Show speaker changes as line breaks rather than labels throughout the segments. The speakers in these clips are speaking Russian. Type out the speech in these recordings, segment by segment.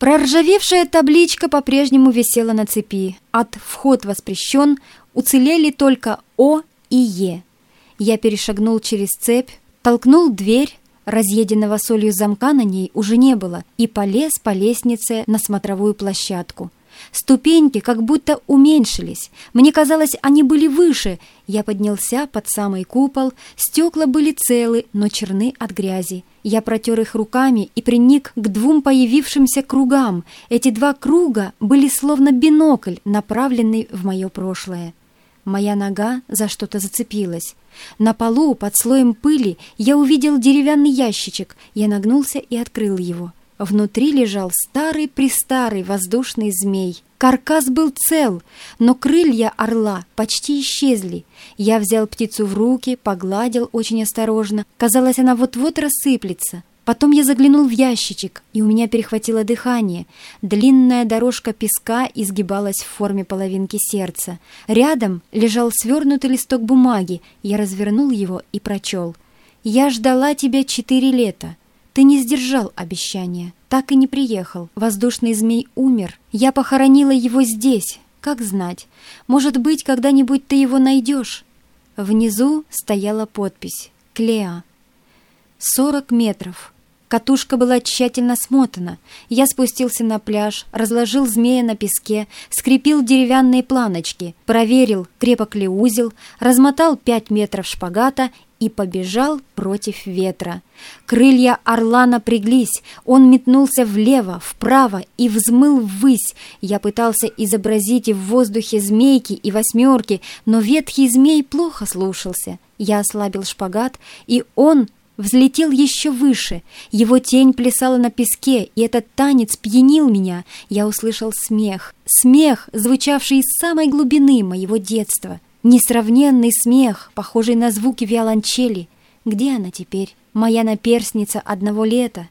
Проржавевшая табличка по-прежнему висела на цепи. От «Вход воспрещен» уцелели только «О» и «Е». Я перешагнул через цепь, толкнул дверь, разъеденного солью замка на ней уже не было, и полез по лестнице на смотровую площадку. Ступеньки как будто уменьшились. Мне казалось, они были выше. Я поднялся под самый купол. Стекла были целы, но черны от грязи. Я протер их руками и приник к двум появившимся кругам. Эти два круга были словно бинокль, направленный в мое прошлое. Моя нога за что-то зацепилась. На полу, под слоем пыли, я увидел деревянный ящичек. Я нагнулся и открыл его. Внутри лежал старый-престарый воздушный змей. Каркас был цел, но крылья орла почти исчезли. Я взял птицу в руки, погладил очень осторожно. Казалось, она вот-вот рассыплется. Потом я заглянул в ящичек, и у меня перехватило дыхание. Длинная дорожка песка изгибалась в форме половинки сердца. Рядом лежал свернутый листок бумаги. Я развернул его и прочел. «Я ждала тебя четыре лета. Ты не сдержал обещания, так и не приехал. Воздушный змей умер. Я похоронила его здесь. Как знать, может быть, когда-нибудь ты его найдешь». Внизу стояла подпись «Клеа». Сорок метров. Катушка была тщательно смотана. Я спустился на пляж, разложил змея на песке, скрепил деревянные планочки, проверил, крепок ли узел, размотал пять метров шпагата и побежал против ветра. Крылья орла напряглись, он метнулся влево, вправо и взмыл ввысь. Я пытался изобразить в воздухе змейки и восьмерки, но ветхий змей плохо слушался. Я ослабил шпагат, и он взлетел еще выше. Его тень плясала на песке, и этот танец пьянил меня. Я услышал смех. Смех, звучавший из самой глубины моего детства. Несравненный смех, похожий на звуки виолончели. Где она теперь? Моя наперсница одного лета.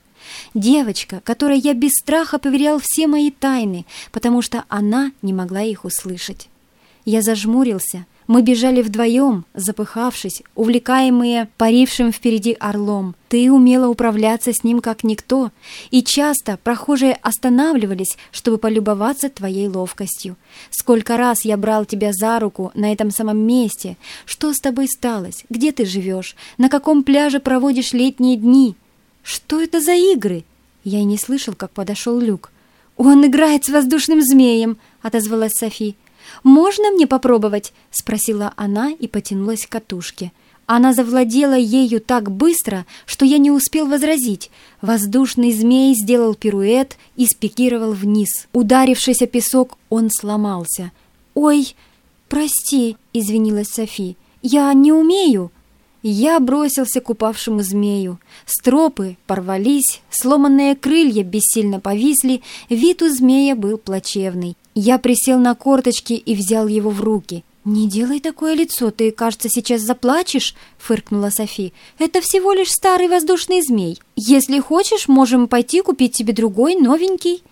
Девочка, которой я без страха поверял все мои тайны, потому что она не могла их услышать. Я зажмурился, мы бежали вдвоем, запыхавшись, увлекаемые парившим впереди орлом. Ты умела управляться с ним как никто, и часто прохожие останавливались, чтобы полюбоваться твоей ловкостью. Сколько раз я брал тебя за руку на этом самом месте. Что с тобой сталось? Где ты живешь? На каком пляже проводишь летние дни? Что это за игры? Я и не слышал, как подошел Люк. «Он играет с воздушным змеем», — отозвалась Софи. «Можно мне попробовать?» — спросила она и потянулась к катушке. Она завладела ею так быстро, что я не успел возразить. Воздушный змей сделал пируэт и спикировал вниз. Ударившись о песок, он сломался. «Ой, прости», — извинилась Софи, — «я не умею». Я бросился к упавшему змею. Стропы порвались, сломанные крылья бессильно повисли, вид у змея был плачевный. Я присел на корточки и взял его в руки. «Не делай такое лицо, ты, кажется, сейчас заплачешь», — фыркнула Софи. «Это всего лишь старый воздушный змей. Если хочешь, можем пойти купить тебе другой, новенький».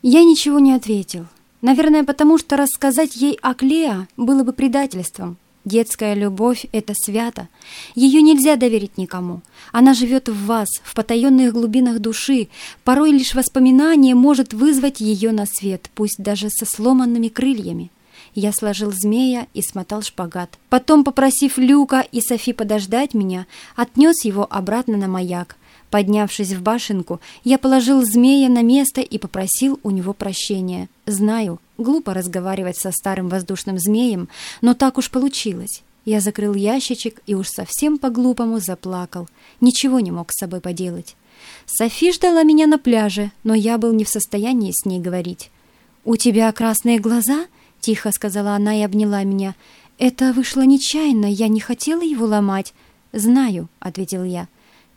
Я ничего не ответил. Наверное, потому что рассказать ей о Клеа было бы предательством. Детская любовь — это свято. Ее нельзя доверить никому. Она живет в вас, в потаенных глубинах души. Порой лишь воспоминание может вызвать ее на свет, пусть даже со сломанными крыльями. Я сложил змея и смотал шпагат. Потом, попросив Люка и Софи подождать меня, отнес его обратно на маяк. Поднявшись в башенку, я положил змея на место и попросил у него прощения. Знаю, глупо разговаривать со старым воздушным змеем, но так уж получилось. Я закрыл ящичек и уж совсем по-глупому заплакал. Ничего не мог с собой поделать. Софи ждала меня на пляже, но я был не в состоянии с ней говорить. «У тебя красные глаза?» — тихо сказала она и обняла меня. «Это вышло нечаянно, я не хотела его ломать». «Знаю», — ответил я.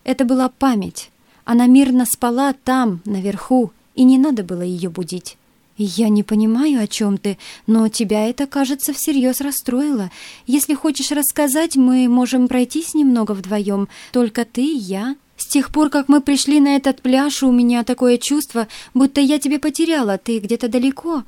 Это была память. Она мирно спала там, наверху, и не надо было ее будить. «Я не понимаю, о чем ты, но тебя это, кажется, всерьез расстроило. Если хочешь рассказать, мы можем пройтись немного вдвоем, только ты и я. С тех пор, как мы пришли на этот пляж, у меня такое чувство, будто я тебя потеряла, ты где-то далеко».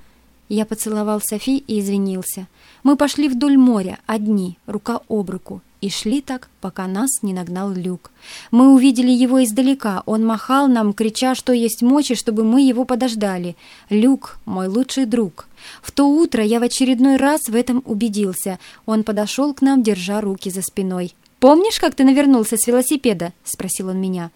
Я поцеловал Софи и извинился. Мы пошли вдоль моря, одни, рука об руку. И шли так, пока нас не нагнал Люк. Мы увидели его издалека. Он махал нам, крича, что есть мочи, чтобы мы его подождали. Люк — мой лучший друг. В то утро я в очередной раз в этом убедился. Он подошел к нам, держа руки за спиной. «Помнишь, как ты навернулся с велосипеда?» — спросил он меня.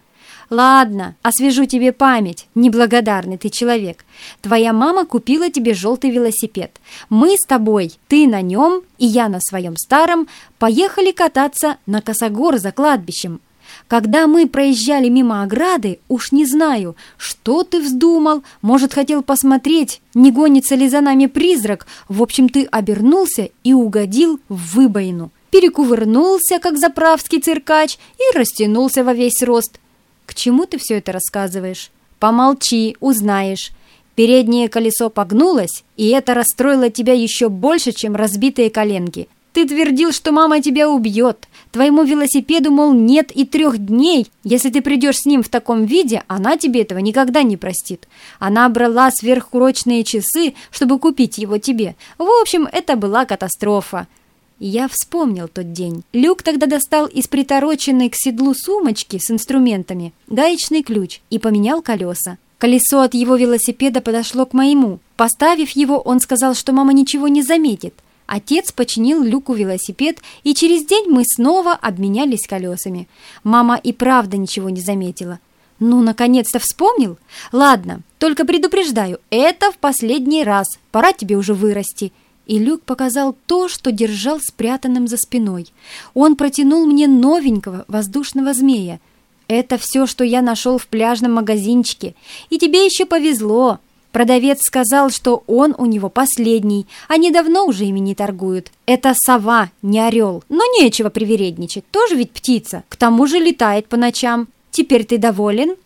«Ладно, освежу тебе память, неблагодарный ты человек. Твоя мама купила тебе желтый велосипед. Мы с тобой, ты на нем и я на своем старом, поехали кататься на Косогор за кладбищем. Когда мы проезжали мимо ограды, уж не знаю, что ты вздумал, может, хотел посмотреть, не гонится ли за нами призрак. В общем, ты обернулся и угодил в выбоину» перекувырнулся, как заправский циркач, и растянулся во весь рост. «К чему ты все это рассказываешь?» «Помолчи, узнаешь». Переднее колесо погнулось, и это расстроило тебя еще больше, чем разбитые коленки. Ты твердил, что мама тебя убьет. Твоему велосипеду, мол, нет и трех дней. Если ты придешь с ним в таком виде, она тебе этого никогда не простит. Она брала сверхурочные часы, чтобы купить его тебе. В общем, это была катастрофа. Я вспомнил тот день. Люк тогда достал из притороченной к седлу сумочки с инструментами гаечный ключ и поменял колеса. Колесо от его велосипеда подошло к моему. Поставив его, он сказал, что мама ничего не заметит. Отец починил Люку велосипед, и через день мы снова обменялись колесами. Мама и правда ничего не заметила. «Ну, наконец-то вспомнил? Ладно, только предупреждаю, это в последний раз. Пора тебе уже вырасти и Люк показал то, что держал спрятанным за спиной. Он протянул мне новенького воздушного змея. «Это все, что я нашел в пляжном магазинчике. И тебе еще повезло!» Продавец сказал, что он у него последний, они давно уже ими не торгуют. Это сова, не орел. Но нечего привередничать, тоже ведь птица. К тому же летает по ночам. Теперь ты доволен?»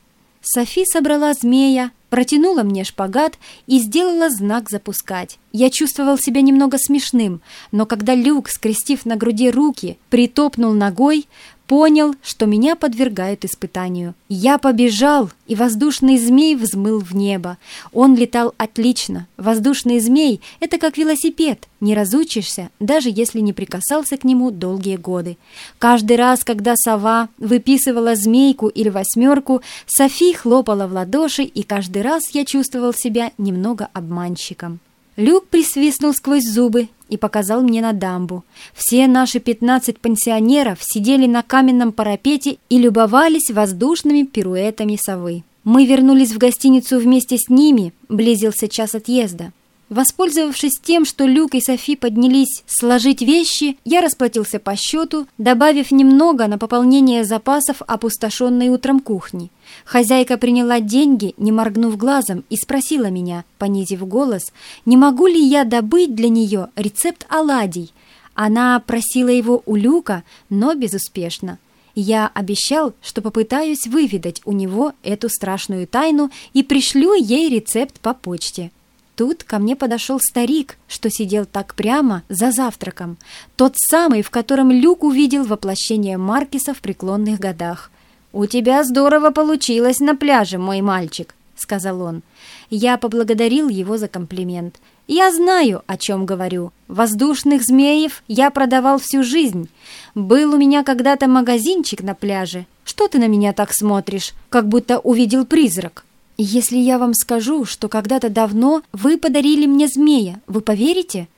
Софи собрала змея, протянула мне шпагат и сделала знак «запускать». Я чувствовал себя немного смешным, но когда Люк, скрестив на груди руки, притопнул ногой, понял, что меня подвергают испытанию. Я побежал, и воздушный змей взмыл в небо. Он летал отлично. Воздушный змей — это как велосипед. Не разучишься, даже если не прикасался к нему долгие годы. Каждый раз, когда сова выписывала змейку или восьмерку, Софи хлопала в ладоши, и каждый раз я чувствовал себя немного обманщиком. Люк присвистнул сквозь зубы и показал мне на дамбу. Все наши пятнадцать пансионеров сидели на каменном парапете и любовались воздушными пируэтами совы. Мы вернулись в гостиницу вместе с ними, близился час отъезда. Воспользовавшись тем, что Люк и Софи поднялись сложить вещи, я расплатился по счету, добавив немного на пополнение запасов опустошенной утром кухни. Хозяйка приняла деньги, не моргнув глазом, и спросила меня, понизив голос, не могу ли я добыть для нее рецепт оладий. Она просила его у Люка, но безуспешно. Я обещал, что попытаюсь выведать у него эту страшную тайну и пришлю ей рецепт по почте. Тут ко мне подошел старик, что сидел так прямо за завтраком, тот самый, в котором Люк увидел воплощение Маркиса в преклонных годах. «У тебя здорово получилось на пляже, мой мальчик», — сказал он. Я поблагодарил его за комплимент. «Я знаю, о чем говорю. Воздушных змеев я продавал всю жизнь. Был у меня когда-то магазинчик на пляже. Что ты на меня так смотришь, как будто увидел призрак?» «Если я вам скажу, что когда-то давно вы подарили мне змея, вы поверите?»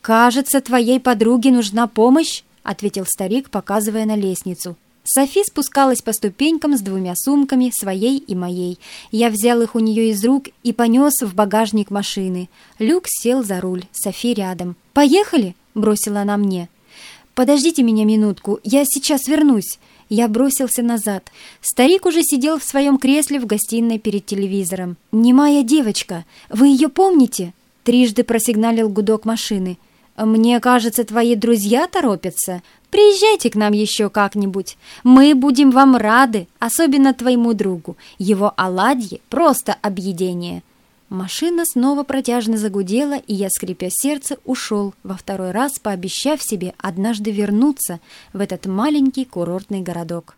«Кажется, твоей подруге нужна помощь», — ответил старик, показывая на лестницу. Софи спускалась по ступенькам с двумя сумками, своей и моей. Я взял их у нее из рук и понес в багажник машины. Люк сел за руль, Софи рядом. «Поехали?» — бросила она мне. «Подождите меня минутку, я сейчас вернусь». Я бросился назад. Старик уже сидел в своем кресле в гостиной перед телевизором. «Немая девочка, вы ее помните?» Трижды просигналил гудок машины. «Мне кажется, твои друзья торопятся. Приезжайте к нам еще как-нибудь. Мы будем вам рады, особенно твоему другу. Его оладьи — просто объедение». Машина снова протяжно загудела, и я, скрипя сердце, ушел, во второй раз пообещав себе однажды вернуться в этот маленький курортный городок.